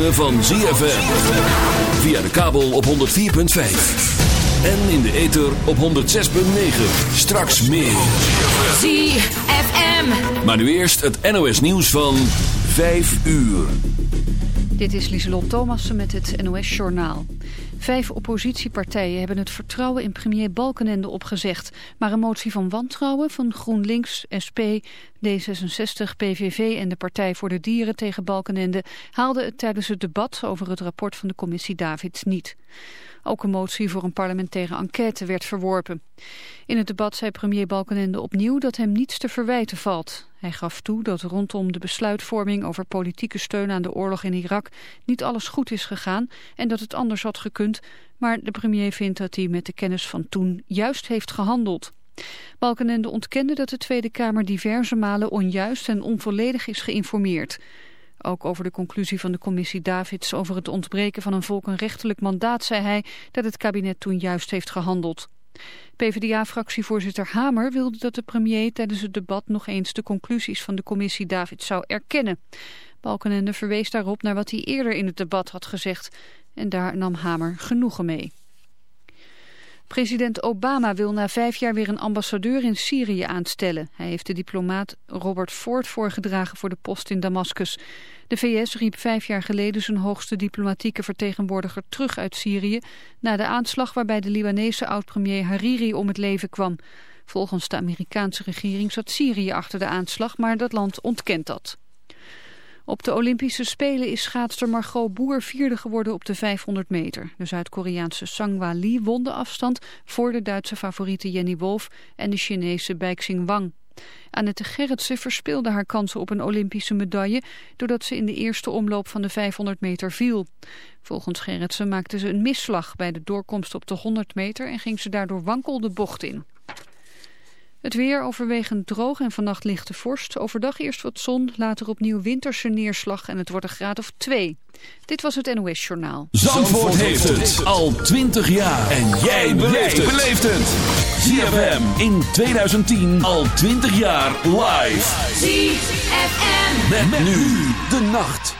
ritme van ZFM. Via de kabel op 104.5. En in de ether op 106.9. Straks meer. ZFM. Maar nu eerst het NOS nieuws van 5 uur. Dit is Lieselot Thomassen met het NOS-journaal. Vijf oppositiepartijen hebben het vertrouwen in premier Balkenende opgezegd. Maar een motie van wantrouwen van GroenLinks, SP, D66, PVV en de Partij voor de Dieren tegen Balkenende... haalde het tijdens het debat over het rapport van de commissie Davids niet. Ook een motie voor een parlementaire enquête werd verworpen. In het debat zei premier Balkenende opnieuw dat hem niets te verwijten valt. Hij gaf toe dat rondom de besluitvorming over politieke steun aan de oorlog in Irak niet alles goed is gegaan en dat het anders had gekund, maar de premier vindt dat hij met de kennis van toen juist heeft gehandeld. Balkenende ontkende dat de Tweede Kamer diverse malen onjuist en onvolledig is geïnformeerd. Ook over de conclusie van de commissie Davids over het ontbreken van een volkenrechtelijk mandaat zei hij dat het kabinet toen juist heeft gehandeld. PvdA-fractievoorzitter Hamer wilde dat de premier tijdens het debat nog eens de conclusies van de commissie Davids zou erkennen. Balkenende verwees daarop naar wat hij eerder in het debat had gezegd en daar nam Hamer genoegen mee. President Obama wil na vijf jaar weer een ambassadeur in Syrië aanstellen. Hij heeft de diplomaat Robert Ford voorgedragen voor de post in Damascus. De VS riep vijf jaar geleden zijn hoogste diplomatieke vertegenwoordiger terug uit Syrië... na de aanslag waarbij de Libanese oud-premier Hariri om het leven kwam. Volgens de Amerikaanse regering zat Syrië achter de aanslag, maar dat land ontkent dat. Op de Olympische Spelen is schaatster Margot Boer vierde geworden op de 500 meter. De Zuid-Koreaanse Sangwa Lee won de afstand voor de Duitse favoriete Jenny Wolf en de Chinese Baixing Wang. Annette Gerritsen verspeelde haar kansen op een Olympische medaille... doordat ze in de eerste omloop van de 500 meter viel. Volgens Gerritsen maakte ze een misslag bij de doorkomst op de 100 meter... en ging ze daardoor wankel de bocht in. Het weer overwegend droog en vannacht lichte vorst. Overdag eerst wat zon, later opnieuw winterse neerslag en het wordt een graad of 2. Dit was het NOS Journaal. Zandvoort heeft het al 20 jaar. En jij beleeft het. ZFM in 2010 al 20 jaar live. ZFM. Met, met nu de nacht.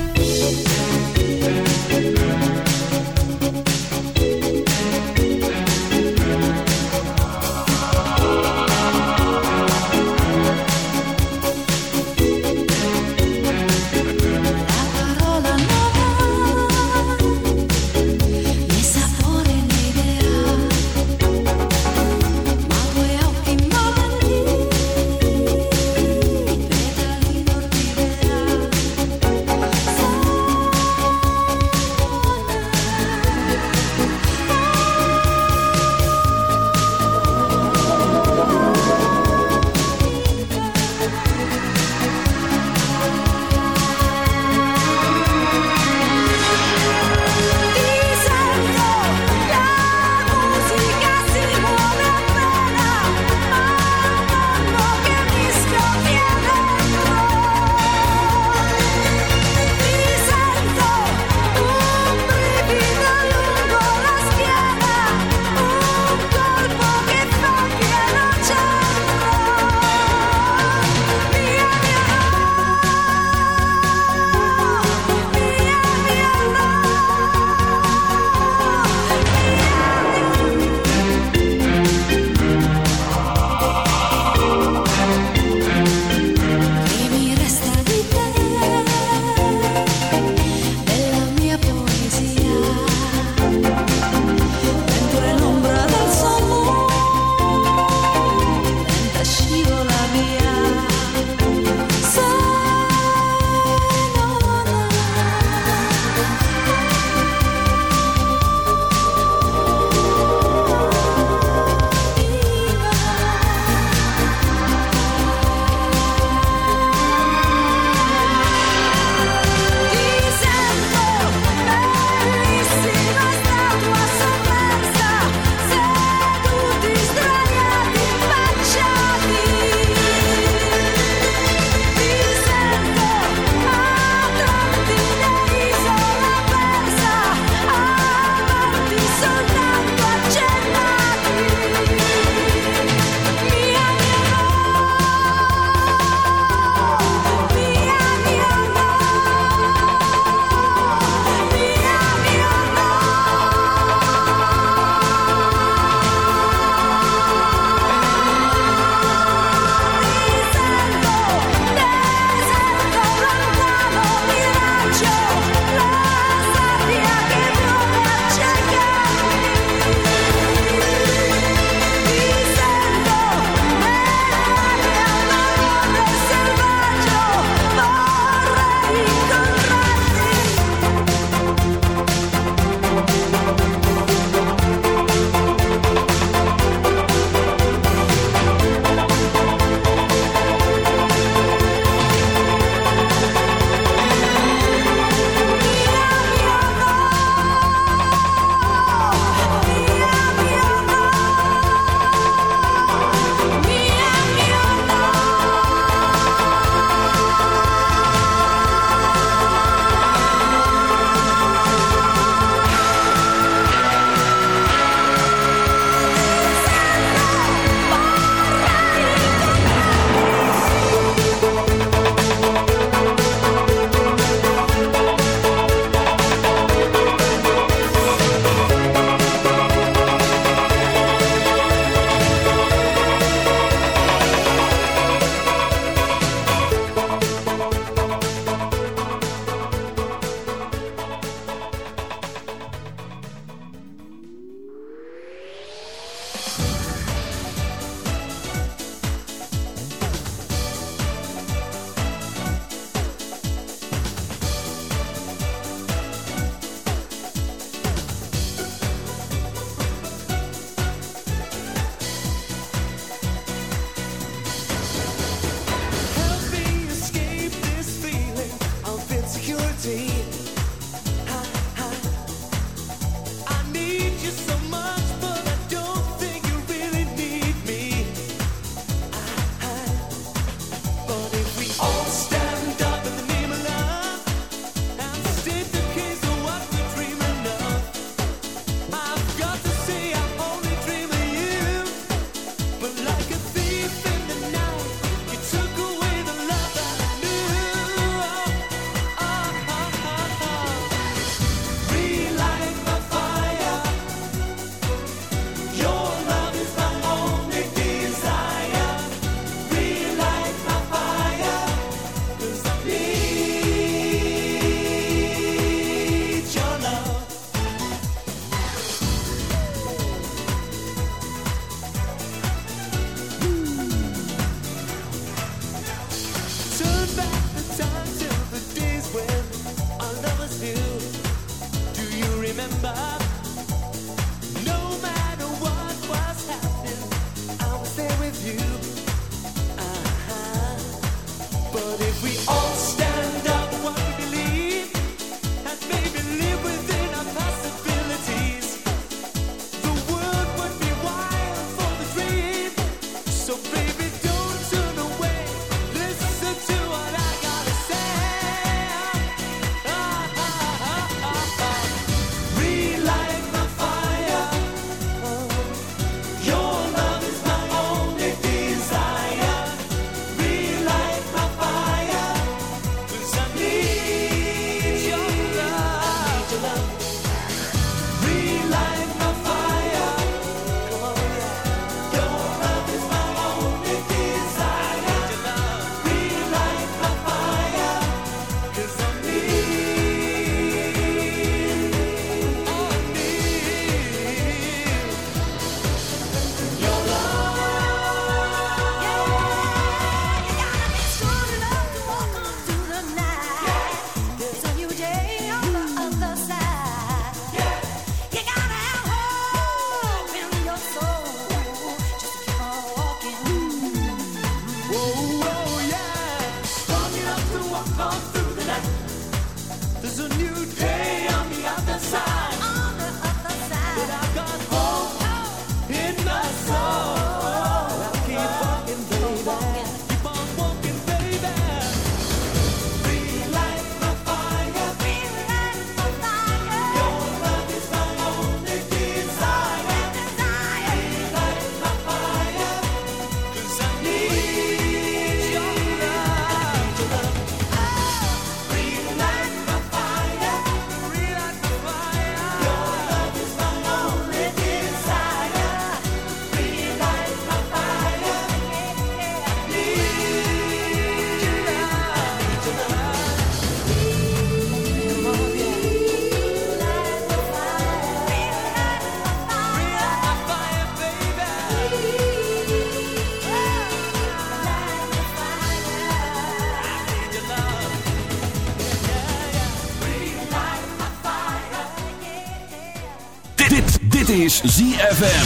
is ZFM.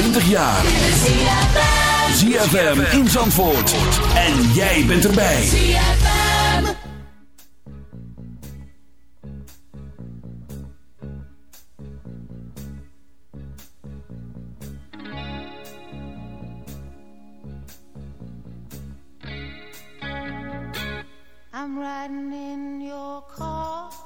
20 jaar. ZFM in Zandvoort. En jij bent erbij. ZFM. I'm riding in your car.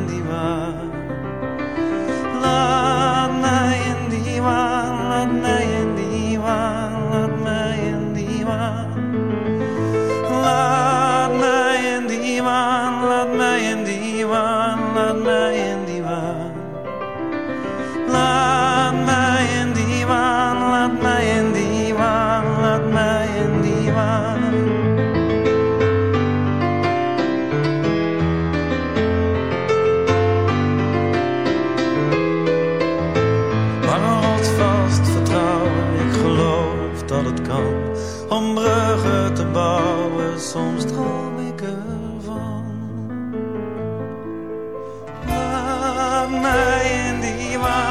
dat het kan om bruggen te bouwen. Soms droom ik ervan. Maar mij in die waan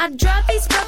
I drop these.